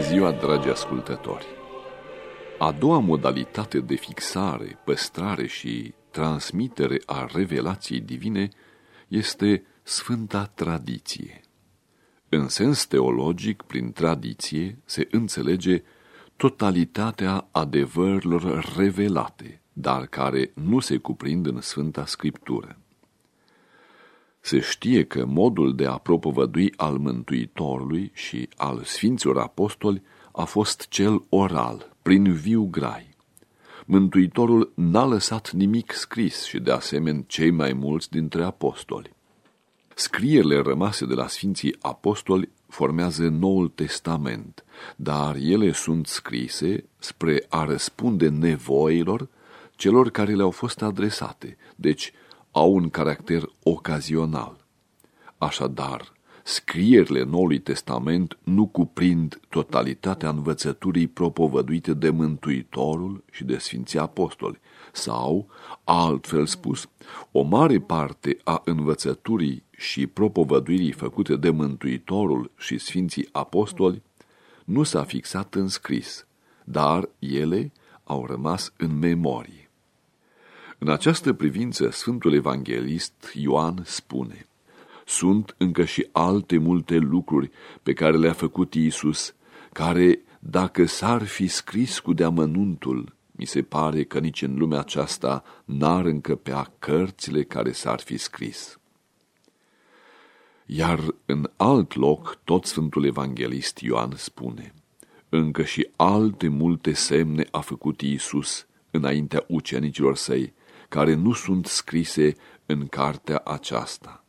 ziua, dragi ascultători! A doua modalitate de fixare, păstrare și transmitere a revelației divine este Sfânta Tradiție. În sens teologic, prin tradiție, se înțelege totalitatea adevărurilor revelate, dar care nu se cuprind în Sfânta Scriptură. Se știe că modul de a propovădui al Mântuitorului și al Sfinților Apostoli a fost cel oral, prin viu grai. Mântuitorul n-a lăsat nimic scris și de asemenea cei mai mulți dintre apostoli. Scrierile rămase de la Sfinții Apostoli formează Noul Testament, dar ele sunt scrise spre a răspunde nevoilor celor care le-au fost adresate, deci au un caracter ocazional. Așadar, scrierile Noului Testament nu cuprind totalitatea învățăturii propovăduite de Mântuitorul și de Sfinții Apostoli, sau, altfel spus, o mare parte a învățăturii și propovăduirii făcute de Mântuitorul și Sfinții Apostoli nu s-a fixat în scris, dar ele au rămas în memorie. În această privință, Sfântul Evanghelist Ioan spune, Sunt încă și alte multe lucruri pe care le-a făcut Iisus, care, dacă s-ar fi scris cu deamănuntul, mi se pare că nici în lumea aceasta n-ar încăpea cărțile care s-ar fi scris. Iar în alt loc, tot Sfântul Evanghelist Ioan spune, încă și alte multe semne a făcut Iisus înaintea ucenicilor săi, care nu sunt scrise în cartea aceasta.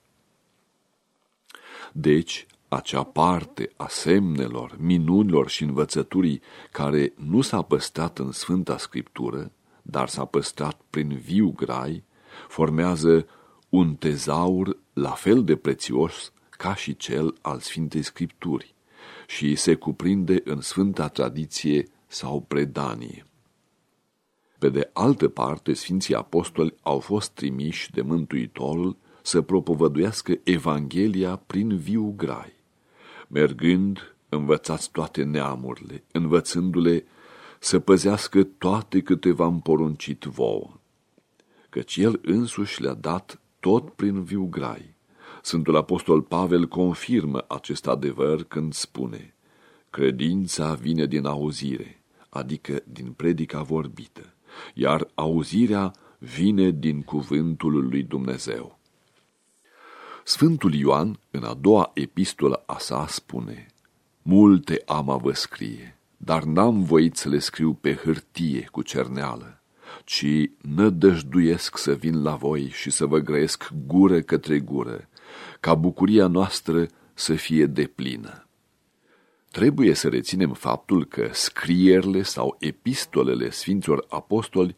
Deci, acea parte a semnelor, minunilor și învățăturii care nu s-a păstrat în Sfânta Scriptură, dar s-a păstrat prin viu grai, formează un tezaur la fel de prețios ca și cel al Sfintei Scripturi și se cuprinde în Sfânta Tradiție sau predanie. Pe de altă parte, Sfinții Apostoli au fost trimiși de Mântuitorul să propovăduiască Evanghelia prin viu grai. Mergând, învățați toate neamurile, învățându-le să păzească toate câte v-am poruncit vouă. Căci el însuși le-a dat tot prin viu grai. Sfântul Apostol Pavel confirmă acest adevăr când spune Credința vine din auzire, adică din predica vorbită iar auzirea vine din cuvântul lui Dumnezeu. Sfântul Ioan, în a doua epistolă a sa, spune, Multe am a vă scrie, dar n-am voit să le scriu pe hârtie cu cerneală, ci nădăjduiesc să vin la voi și să vă grăiesc gură către gură, ca bucuria noastră să fie deplină. Trebuie să reținem faptul că scrierile sau epistolele Sfinților Apostoli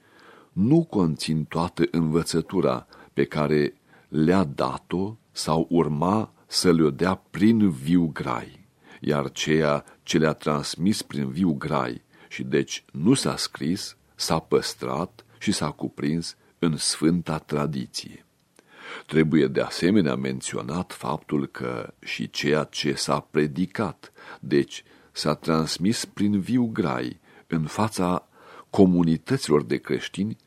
nu conțin toată învățătura pe care le-a dat-o sau urma să le-o dea prin viu grai, iar ceea ce le-a transmis prin viu grai și deci nu s-a scris, s-a păstrat și s-a cuprins în sfânta tradiție. Trebuie de asemenea menționat faptul că și ceea ce s-a predicat, deci s-a transmis prin viu grai în fața comunităților de creștini,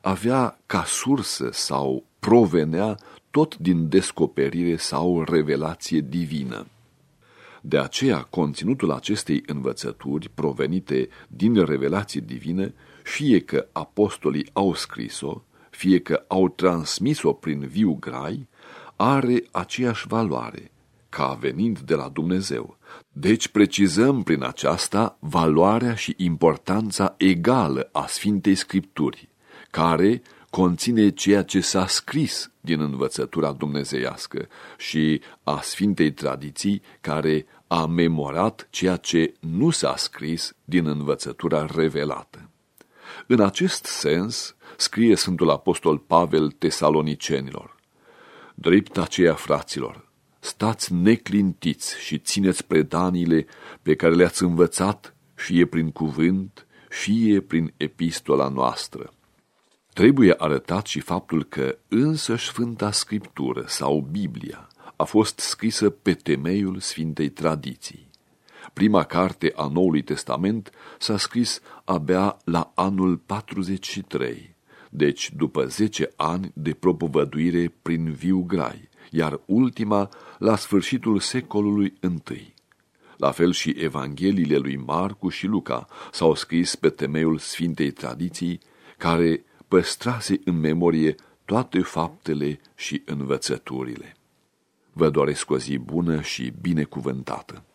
avea ca sursă sau provenea tot din descoperire sau revelație divină. De aceea, conținutul acestei învățături provenite din revelație divină, fie că apostolii au scris-o, fie că au transmis-o prin viu grai, are aceeași valoare, ca venind de la Dumnezeu. Deci precizăm prin aceasta valoarea și importanța egală a Sfintei Scripturi, care conține ceea ce s-a scris din învățătura dumnezeiască și a Sfintei Tradiții, care a memorat ceea ce nu s-a scris din învățătura revelată. În acest sens, scrie Sfântul Apostol Pavel tesalonicenilor. Drept aceea, fraților, stați neclintiți și țineți predaniile pe care le-ați învățat, fie prin cuvânt, fie prin epistola noastră. Trebuie arătat și faptul că însăși Sfânta Scriptură sau Biblia a fost scrisă pe temeiul Sfintei Tradiții. Prima carte a Noului Testament s-a scris abia la anul 43, deci după zece ani de propovăduire prin viu grai, iar ultima la sfârșitul secolului I. La fel și Evangheliile lui Marcu și Luca s-au scris pe temeiul Sfintei Tradiții, care păstrase în memorie toate faptele și învățăturile. Vă doresc o zi bună și binecuvântată!